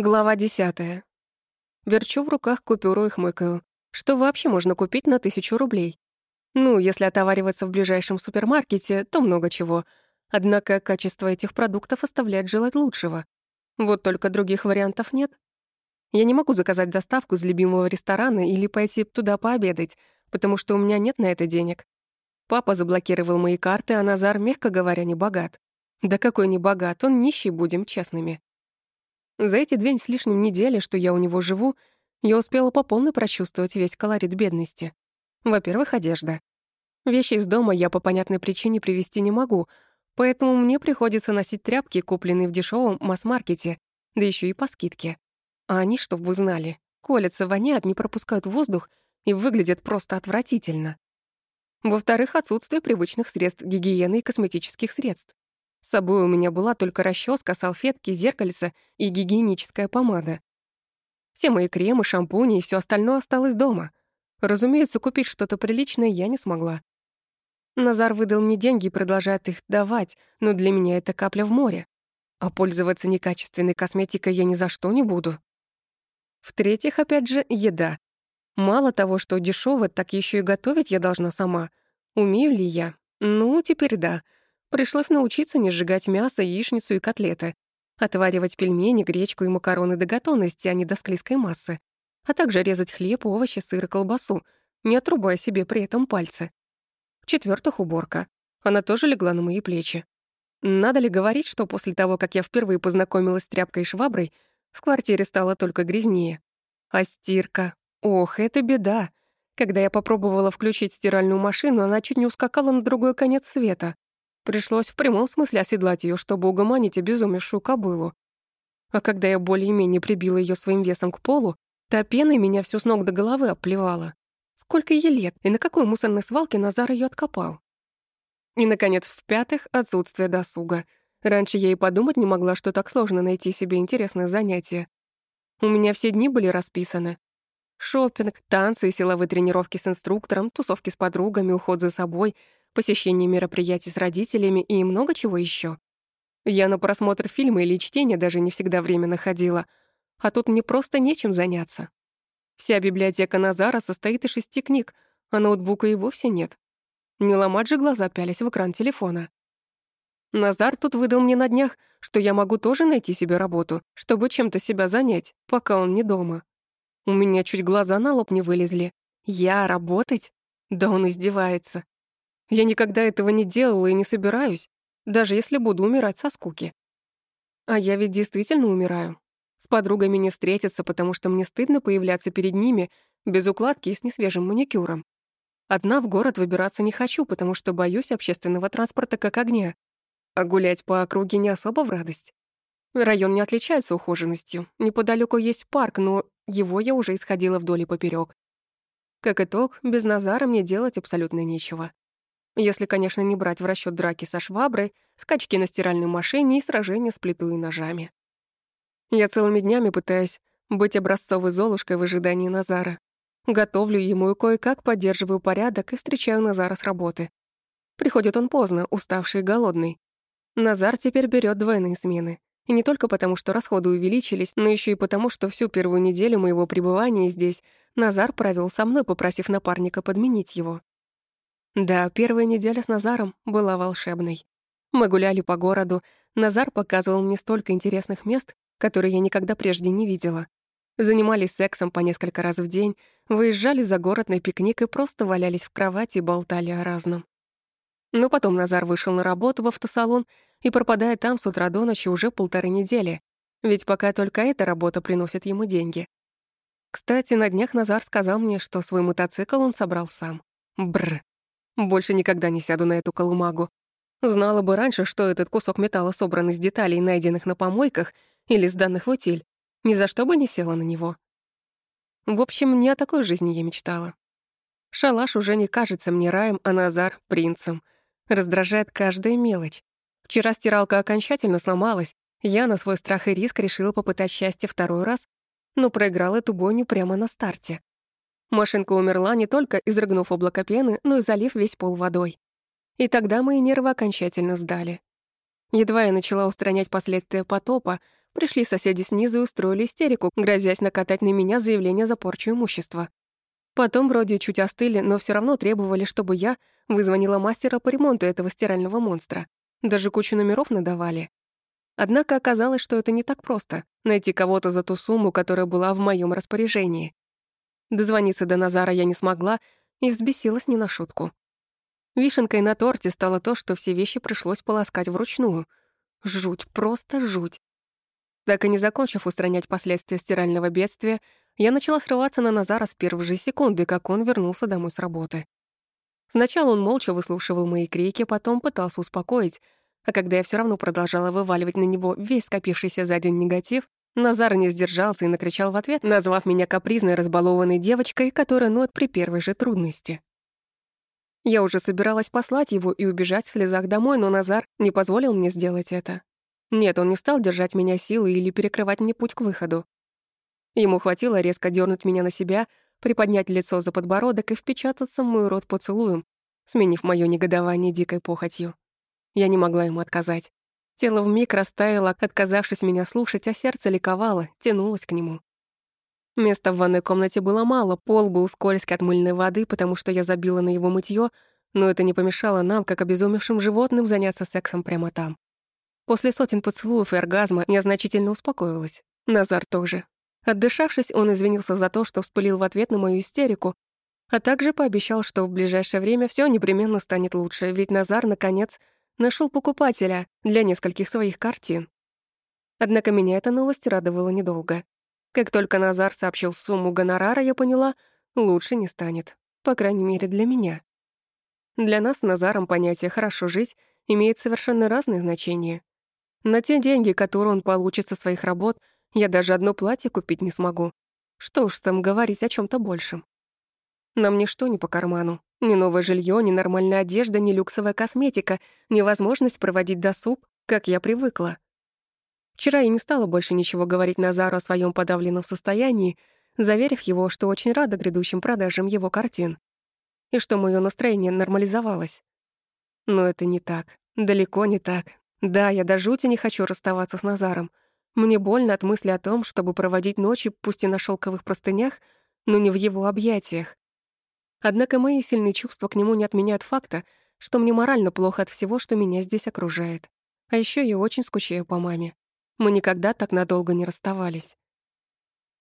Глава десятая. Верчу в руках купюру и хмыкаю. Что вообще можно купить на тысячу рублей? Ну, если отовариваться в ближайшем супермаркете, то много чего. Однако качество этих продуктов оставляет желать лучшего. Вот только других вариантов нет. Я не могу заказать доставку из любимого ресторана или пойти туда пообедать, потому что у меня нет на это денег. Папа заблокировал мои карты, а Назар, мягко говоря, не богат. Да какой не богат, он нищий, будем честными. За эти две с лишним недели, что я у него живу, я успела по полной прочувствовать весь колорит бедности. Во-первых, одежда. Вещи из дома я по понятной причине привезти не могу, поэтому мне приходится носить тряпки, купленные в дешевом масс-маркете, да еще и по скидке. А они, чтоб вы знали, колятся, воняют, не пропускают воздух и выглядят просто отвратительно. Во-вторых, отсутствие привычных средств гигиены и косметических средств. С собой у меня была только расческа, салфетки, зеркальце и гигиеническая помада. Все мои кремы, шампуни и все остальное осталось дома. Разумеется, купить что-то приличное я не смогла. Назар выдал мне деньги и продолжает их давать, но для меня это капля в море. А пользоваться некачественной косметикой я ни за что не буду. В-третьих, опять же, еда. Мало того, что дешево, так еще и готовить я должна сама. Умею ли я? Ну, теперь да. Пришлось научиться не сжигать мясо, яичницу и котлеты, отваривать пельмени, гречку и макароны до готовности, а не до склизкой массы, а также резать хлеб, овощи, сыр и колбасу, не отрубая себе при этом пальцы. В-четвертых, уборка. Она тоже легла на мои плечи. Надо ли говорить, что после того, как я впервые познакомилась с тряпкой и шваброй, в квартире стало только грязнее. А стирка. Ох, это беда. Когда я попробовала включить стиральную машину, она чуть не ускакала на другой конец света. Пришлось в прямом смысле оседлать ее, чтобы угомонить обезумевшую кобылу. А когда я более-менее прибила ее своим весом к полу, та пеной меня всю с ног до головы оплевала. Сколько ей лет, и на какой мусорной свалке Назар ее откопал? И, наконец, в-пятых, отсутствие досуга. Раньше я и подумать не могла, что так сложно найти себе интересное занятие. У меня все дни были расписаны. Шопинг, танцы силовые тренировки с инструктором, тусовки с подругами, уход за собой — посещение мероприятий с родителями и много чего еще. Я на просмотр фильма или чтение даже не всегда время находила, а тут мне просто нечем заняться. Вся библиотека Назара состоит из шести книг, а ноутбука и вовсе нет. Не ломать же глаза пялись в экран телефона. Назар тут выдал мне на днях, что я могу тоже найти себе работу, чтобы чем-то себя занять, пока он не дома. У меня чуть глаза на лоб не вылезли. Я работать? Да он издевается. Я никогда этого не делала и не собираюсь, даже если буду умирать со скуки. А я ведь действительно умираю. С подругами не встретиться, потому что мне стыдно появляться перед ними без укладки и с несвежим маникюром. Одна в город выбираться не хочу, потому что боюсь общественного транспорта как огня. А гулять по округе не особо в радость. Район не отличается ухоженностью. Неподалеку есть парк, но его я уже исходила вдоль и поперёк. Как итог, без Назара мне делать абсолютно нечего. Если, конечно, не брать в расчет драки со шваброй, скачки на стиральной машине и сражения с плитой и ножами. Я целыми днями пытаюсь быть образцовой золушкой в ожидании Назара. Готовлю ему и кое-как поддерживаю порядок и встречаю Назара с работы. Приходит он поздно, уставший и голодный. Назар теперь берет двойные смены. И не только потому, что расходы увеличились, но еще и потому, что всю первую неделю моего пребывания здесь Назар провел со мной, попросив напарника подменить его. Да, первая неделя с Назаром была волшебной. Мы гуляли по городу, Назар показывал мне столько интересных мест, которые я никогда прежде не видела. Занимались сексом по несколько раз в день, выезжали за город на пикник и просто валялись в кровати и болтали о разном. Но потом Назар вышел на работу в автосалон и пропадает там с утра до ночи уже полторы недели, ведь пока только эта работа приносит ему деньги. Кстати, на днях Назар сказал мне, что свой мотоцикл он собрал сам. Бр. Больше никогда не сяду на эту колымагу. Знала бы раньше, что этот кусок металла собран из деталей, найденных на помойках или сданных в утиль, ни за что бы не села на него. В общем, не о такой жизни я мечтала. Шалаш уже не кажется мне раем, а Назар — принцем. Раздражает каждая мелочь. Вчера стиралка окончательно сломалась, я на свой страх и риск решила попытать счастье второй раз, но проиграла эту бойню прямо на старте. Машинка умерла не только изрыгнув облако пены, но и залив весь пол водой. И тогда мои нервы окончательно сдали. Едва я начала устранять последствия потопа, Пришли соседи снизу и устроили истерику, грозясь накатать на меня заявление за порчу имущества. Потом вроде чуть остыли, но все равно требовали, чтобы я вызвонила мастера по ремонту этого стирального монстра. Даже кучу номеров надавали. Однако оказалось, что это не так просто — найти кого-то за ту сумму, которая была в моем распоряжении. Дозвониться до Назара я не смогла и взбесилась не на шутку. Вишенкой на торте стало то, что все вещи пришлось полоскать вручную. Жуть, просто жуть. Так и не закончив устранять последствия стирального бедствия, я начала срываться на Назара с первой же секунды, как он вернулся домой с работы. Сначала он молча выслушивал мои крики, потом пытался успокоить, а когда я все равно продолжала вываливать на него весь скопившийся за день негатив, Назар не сдержался и накричал в ответ, назвав меня капризной разбалованной девочкой, которая ноет при первой же трудности. Я уже собиралась послать его и убежать в слезах домой, но Назар не позволил мне сделать это. Нет, он не стал держать меня силой или перекрывать мне путь к выходу. Ему хватило резко дернуть меня на себя, приподнять лицо за подбородок и впечататься в мой рот поцелуем, сменив моё негодование дикой похотью. Я не могла ему отказать. Тело вмиг растаяло, отказавшись меня слушать, а сердце ликовало, тянулось к нему. Места в ванной комнате было мало, пол был скользкий от мыльной воды, потому что я забила на его мытье, но это не помешало нам, как обезумевшим животным, заняться сексом прямо там. После сотен поцелуев и оргазма я значительно успокоилась. Назар тоже. Отдышавшись, он извинился за то, что вспылил в ответ на мою истерику, а также пообещал, что в ближайшее время все непременно станет лучше, ведь Назар, наконец, нашел покупателя для нескольких своих картин. Однако меня эта новость радовала недолго. Как только Назар сообщил сумму гонорара, я поняла, лучше не станет, по крайней мере для меня. Для нас с Назаром понятие «хорошо жить» имеет совершенно разные значения. На те деньги, которые он получит со своих работ — я даже одно платье купить не смогу. Что уж там говорить о чем то большем. Нам ничто не по карману. Ни новое жилье, ни нормальная одежда, ни люксовая косметика, ни возможность проводить досуг, как я привыкла. Вчера я не стала больше ничего говорить Назару о своем подавленном состоянии, заверив его, что очень рада грядущим продажам его картин. И что мое настроение нормализовалось. Но это не так. Далеко не так. Да, я до жути не хочу расставаться с Назаром — мне больно от мысли о том, чтобы проводить ночи, пусть и на шелковых простынях, но не в его объятиях. Однако мои сильные чувства к нему не отменяют факта, что мне морально плохо от всего, что меня здесь окружает. А еще я очень скучаю по маме. Мы никогда так надолго не расставались.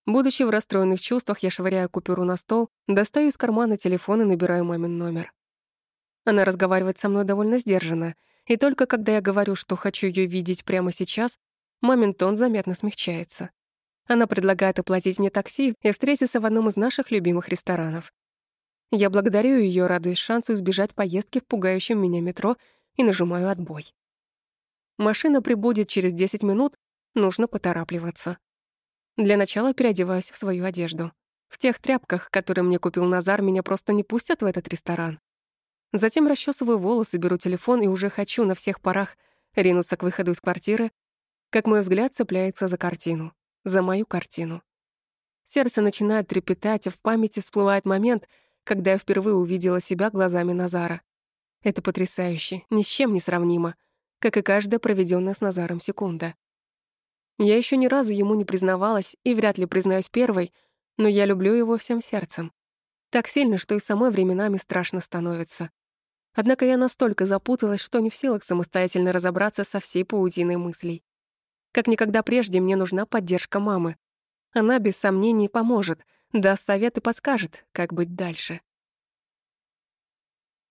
Будучи в расстроенных чувствах, я швыряю купюру на стол, достаю из кармана телефон и набираю мамин номер. Она разговаривает со мной довольно сдержанно, и только когда я говорю, что хочу ее видеть прямо сейчас, Мамин тон заметно смягчается. Она предлагает оплатить мне такси и встретиться в одном из наших любимых ресторанов. Я благодарю ее, радуясь шансу избежать поездки в пугающем меня метро и нажимаю отбой. Машина прибудет через 10 минут, нужно поторапливаться. Для начала переодеваюсь в свою одежду. В тех тряпках, которые мне купил Назар, меня просто не пустят в этот ресторан. Затем расчесываю волосы, беру телефон и уже хочу на всех парах ринуться к выходу из квартиры, как мой взгляд цепляется за картину, за мою картину. Сердце начинает трепетать, а в памяти всплывает момент, когда я впервые увидела себя глазами Назара. Это потрясающе, ни с чем не сравнимо, как и каждая проведенная с Назаром секунда. Я еще ни разу ему не признавалась и вряд ли признаюсь первой, но я люблю его всем сердцем. Так сильно, что и самой временами страшно становится. Однако я настолько запуталась, что не в силах самостоятельно разобраться со всей паутиной мыслей. Как никогда прежде мне нужна поддержка мамы. Она без сомнений поможет, даст совет и подскажет, как быть дальше.